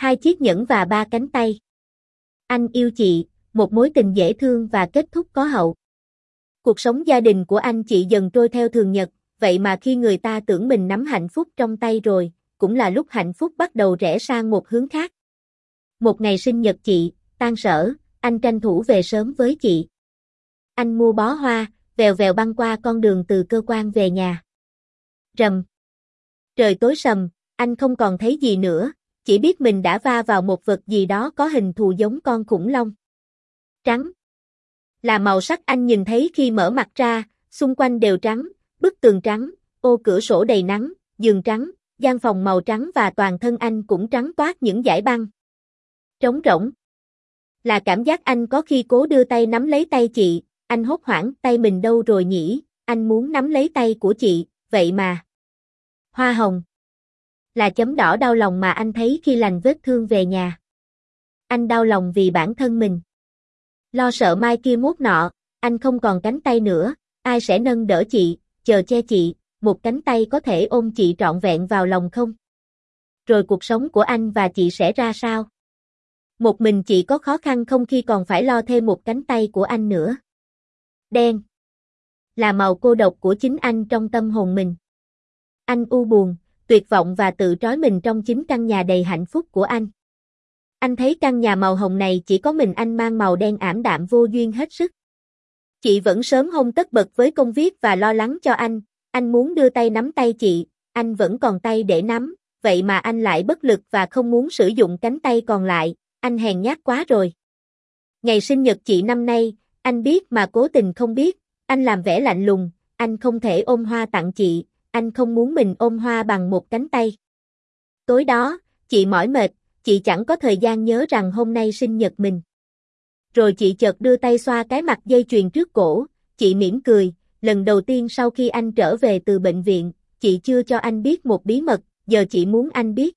Hai chiếc nhẫn và ba cánh tay. Anh yêu chị, một mối tình dễ thương và kết thúc có hậu. Cuộc sống gia đình của anh chị dần trôi theo thường nhật, vậy mà khi người ta tưởng mình nắm hạnh phúc trong tay rồi, cũng là lúc hạnh phúc bắt đầu rẽ sang một hướng khác. Một ngày sinh nhật chị, tan sở, anh tranh thủ về sớm với chị. Anh mua bó hoa, vèo vèo băng qua con đường từ cơ quan về nhà. Rầm. Trời tối sầm, anh không còn thấy gì nữa, chỉ biết mình đã va vào một vật gì đó có hình thù giống con khủng long. Trắng. Là màu sắc anh nhìn thấy khi mở mặt ra, xung quanh đều trắng, bức tường trắng, ô cửa sổ đầy nắng, giường trắng, gian phòng màu trắng và toàn thân anh cũng trắng toát những dải băng. Trống rỗng. Là cảm giác anh có khi cố đưa tay nắm lấy tay chị, anh hốt hoảng tay mình đâu rồi nhỉ, anh muốn nắm lấy tay của chị, vậy mà. Hoa hồng. Là chấm đỏ đau lòng mà anh thấy khi lành vết thương về nhà. Anh đau lòng vì bản thân mình. Lo sợ mai kia mốt nọ, anh không còn cánh tay nữa, ai sẽ nâng đỡ chị, chờ che chị, một cánh tay có thể ôm chị trọn vẹn vào lòng không? Rồi cuộc sống của anh và chị sẽ ra sao? Một mình chị có khó khăn không khi còn phải lo thêm một cánh tay của anh nữa? Đen Là màu cô độc của chính anh trong tâm hồn mình. Anh u buồn, tuyệt vọng và tự trói mình trong chính căn nhà đầy hạnh phúc của anh. Anh thấy căn nhà màu hồng này chỉ có mình anh mang màu đen ảm đạm vô duyên hết sức. Chị vẫn sớm hôm tất bật với công việc và lo lắng cho anh, anh muốn đưa tay nắm tay chị, anh vẫn còn tay để nắm, vậy mà anh lại bất lực và không muốn sử dụng cánh tay còn lại, anh hèn nhát quá rồi. Ngày sinh nhật chị năm nay, anh biết mà cố tình không biết, anh làm vẻ lạnh lùng, anh không thể ôm hoa tặng chị, anh không muốn mình ôm hoa bằng một cánh tay. Tối đó, chị mỏi mệt, chị chẳng có thời gian nhớ rằng hôm nay sinh nhật mình. Rồi chị chợt đưa tay xoa cái mặt dây chuyền trước cổ, chị mỉm cười, lần đầu tiên sau khi anh trở về từ bệnh viện, chị chưa cho anh biết một bí mật, giờ chị muốn anh biết.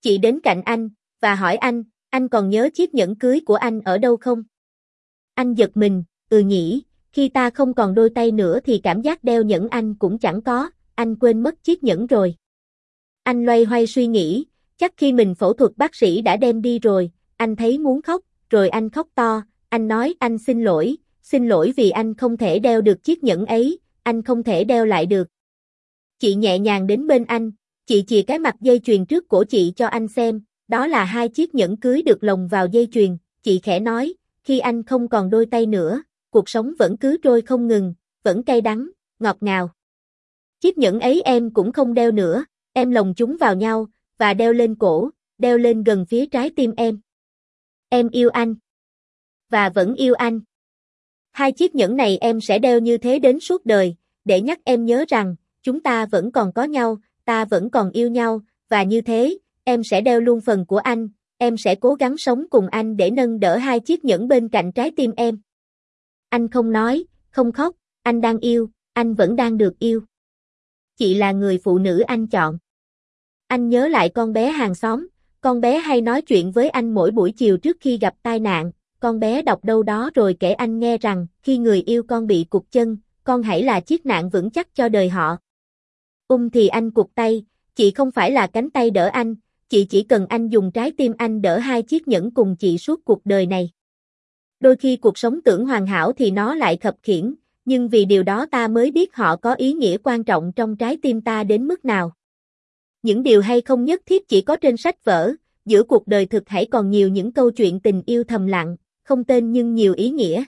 Chị đến cạnh anh, và hỏi anh, anh còn nhớ chiếc nhẫn cưới của anh ở đâu không? Anh giật mình, ừ nhỉ, khi ta không còn đôi tay nữa thì cảm giác đeo nhẫn anh cũng chẳng có, anh quên mất chiếc nhẫn rồi. Anh loay hoay suy nghĩ, chắc khi mình phẫu thuật bác sĩ đã đem đi rồi, anh thấy muốn khóc, rồi anh khóc to, anh nói anh xin lỗi, xin lỗi vì anh không thể đeo được chiếc nhẫn ấy, anh không thể đeo lại được. Chị nhẹ nhàng đến bên anh, chị chìa cái mặt dây chuyền trước cổ chị cho anh xem, đó là hai chiếc nhẫn cưới được lồng vào dây chuyền, chị khẽ nói, khi anh không còn đôi tay nữa, cuộc sống vẫn cứ trôi không ngừng, vẫn cay đắng, ngọt ngào. Chiếc nhẫn ấy em cũng không đeo nữa, em lồng chúng vào nhau, và đeo lên cổ, đeo lên gần phía trái tim em. Em yêu anh. Và vẫn yêu anh. Hai chiếc nhẫn này em sẽ đeo như thế đến suốt đời, để nhắc em nhớ rằng, chúng ta vẫn còn có nhau, ta vẫn còn yêu nhau, và như thế, em sẽ đeo luôn phần của anh, em sẽ cố gắng sống cùng anh để nâng đỡ hai chiếc nhẫn bên cạnh trái tim em. Anh không nói, không khóc, anh đang yêu, anh vẫn đang được yêu. Chị là người phụ nữ anh chọn. Anh nhớ lại con bé hàng xóm, con bé hay nói chuyện với anh mỗi buổi chiều trước khi gặp tai nạn, con bé đọc đâu đó rồi kể anh nghe rằng, khi người yêu con bị cục chân, con hãy là chiếc nạn vững chắc cho đời họ. Ung thì anh cục tay, chị không phải là cánh tay đỡ anh, chị chỉ cần anh dùng trái tim anh đỡ hai chiếc nhẫn cùng chị suốt cuộc đời này. Đôi khi cuộc sống tưởng hoàn hảo thì nó lại khập khiển, nhưng vì điều đó ta mới biết họ có ý nghĩa quan trọng trong trái tim ta đến mức nào. Những điều hay không nhất thiết chỉ có trên sách vở, giữa cuộc đời thực hãy còn nhiều những câu chuyện tình yêu thầm lặng, không tên nhưng nhiều ý nghĩa.